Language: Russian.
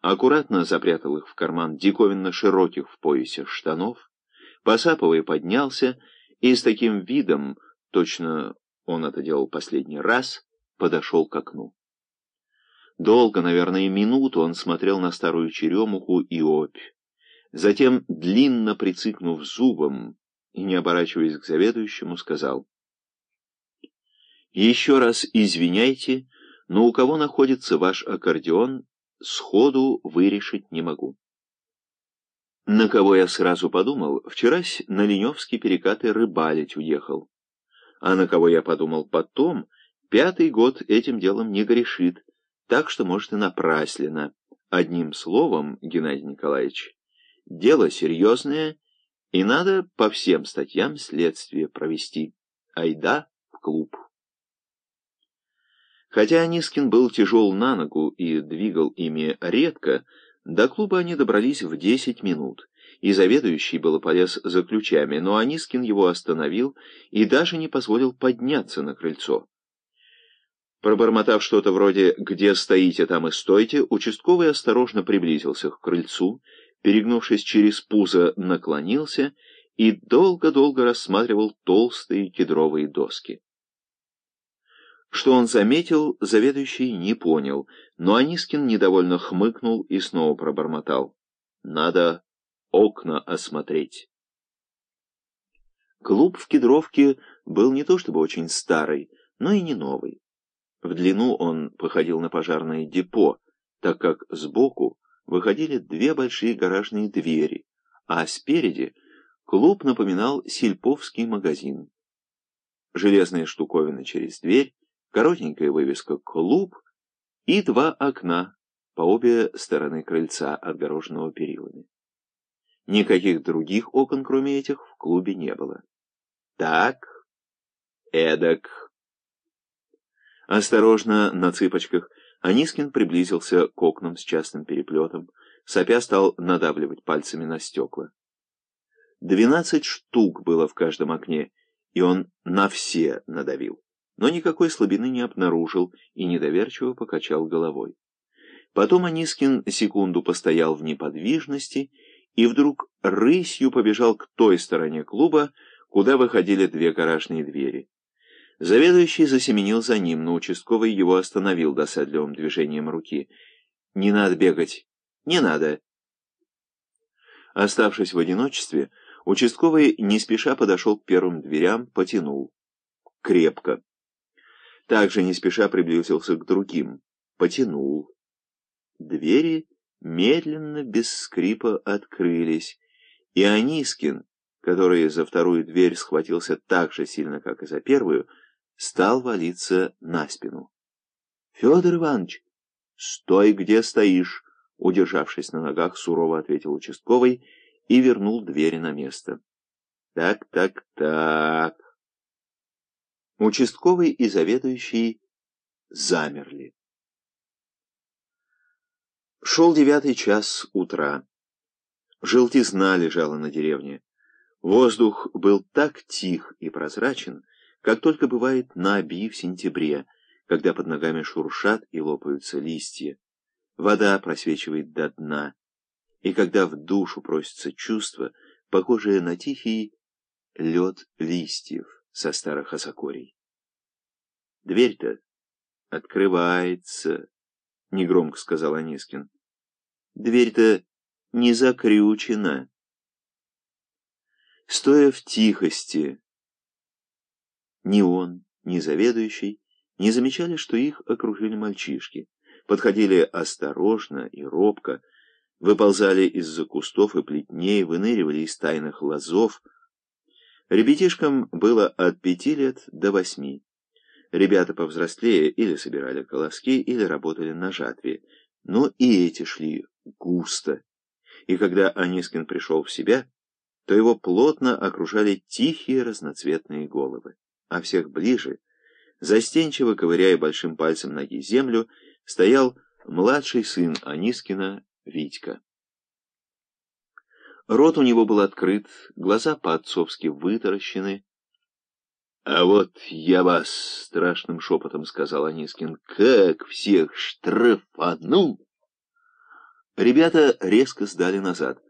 аккуратно запрятал их в карман диковинно широких в поясе штанов, посапывая поднялся и с таким видом, точно он это делал последний раз, подошел к окну. Долго, наверное, минуту он смотрел на старую черемуху и опь. Затем, длинно прицикнув зубом и не оборачиваясь к заведующему, сказал, «Еще раз извиняйте, но у кого находится ваш аккордеон, сходу вырешить не могу». На кого я сразу подумал, вчерась на Леневский перекаты рыбалить уехал. А на кого я подумал потом, пятый год этим делом не грешит, так что, может, и напрасленно. Одним словом, Геннадий Николаевич, дело серьезное, и надо по всем статьям следствие провести. Айда в клуб. Хотя Анискин был тяжел на ногу и двигал ими редко, до клуба они добрались в десять минут, и заведующий было полез за ключами, но Анискин его остановил и даже не позволил подняться на крыльцо. Пробормотав что-то вроде «где стоите, там и стойте», участковый осторожно приблизился к крыльцу, перегнувшись через пузо, наклонился и долго-долго рассматривал толстые кедровые доски. Что он заметил, заведующий не понял, но Анискин недовольно хмыкнул и снова пробормотал. «Надо окна осмотреть». Клуб в Кедровке был не то чтобы очень старый, но и не новый. В длину он походил на пожарное депо, так как сбоку выходили две большие гаражные двери, а спереди клуб напоминал сельповский магазин. Железная штуковина через дверь, коротенькая вывеска «Клуб» и два окна по обе стороны крыльца, отгороженного перилами. Никаких других окон, кроме этих, в клубе не было. Так, эдак... Осторожно, на цыпочках, Анискин приблизился к окнам с частным переплетом, сопя стал надавливать пальцами на стекла. Двенадцать штук было в каждом окне, и он на все надавил, но никакой слабины не обнаружил и недоверчиво покачал головой. Потом Анискин секунду постоял в неподвижности и вдруг рысью побежал к той стороне клуба, куда выходили две гаражные двери. Заведующий засеменил за ним, но участковый его остановил досадливым движением руки. «Не надо бегать! Не надо!» Оставшись в одиночестве, участковый не спеша подошел к первым дверям, потянул. Крепко. Также не спеша приблизился к другим. Потянул. Двери медленно, без скрипа, открылись, и Анискин, который за вторую дверь схватился так же сильно, как и за первую, стал валиться на спину. — Федор Иванович, стой, где стоишь! — удержавшись на ногах, сурово ответил участковый и вернул двери на место. — Так, так, так... Участковый и заведующий замерли. Шел девятый час утра. Желтизна лежала на деревне. Воздух был так тих и прозрачен, как только бывает на оби в сентябре, когда под ногами шуршат и лопаются листья. Вода просвечивает до дна, и когда в душу просится чувство, похожее на тихий лед листьев со старых осокорий. Дверь-то открывается, — негромко сказал Анискин. Дверь-то не закрючена. Стоя в тихости, ни он, ни заведующий не замечали, что их окружили мальчишки. Подходили осторожно и робко, выползали из-за кустов и плетней, выныривали из тайных лозов. Ребятишкам было от пяти лет до восьми. Ребята повзрослее или собирали колоски, или работали на жатве. Но и эти шли густо. И когда Анискин пришел в себя, то его плотно окружали тихие разноцветные головы а всех ближе, застенчиво ковыряя большим пальцем ноги землю, стоял младший сын Анискина Витька. Рот у него был открыт, глаза по-отцовски вытаращены. — А вот я вас, — страшным шепотом сказал Анискин, — как всех штрафану! Ребята резко сдали назад.